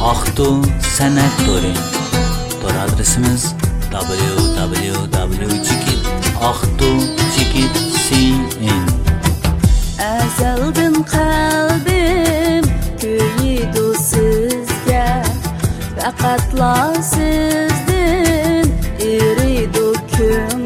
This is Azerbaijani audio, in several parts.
Aktu Sanat Tori Tor adresimiz www.aktu.cn Əzəldən qəlbim köyüdü sizgə Fəqətla sizdin iridu könlüm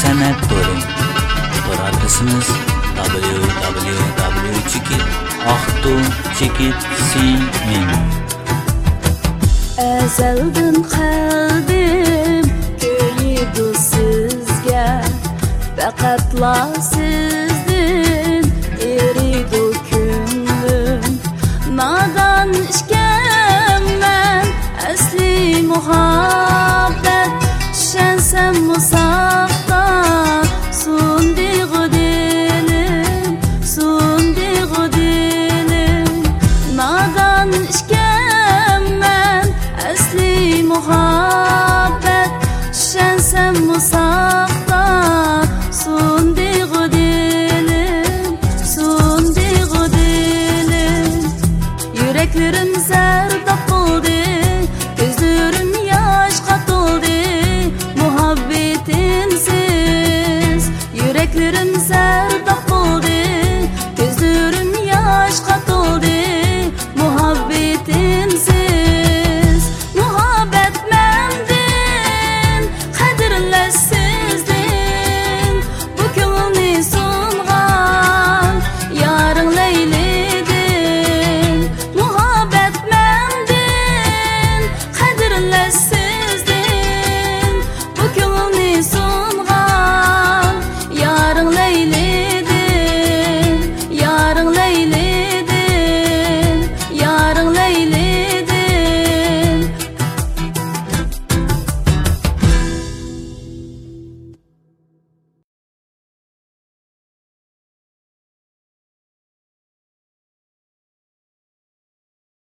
san'at ko'ring. To'g'ri adresimiz www.chikitohtu.chikitsin. Azaldan qalbim kuydi sizga, faqatla siz muhabbet. Şensem musakta Sundiğu dilim Sundiğu dilim Yüreklerim zerdak oldu Gözlerim yaş katıldı Muhabbetinsiz Yüreklerim zerdak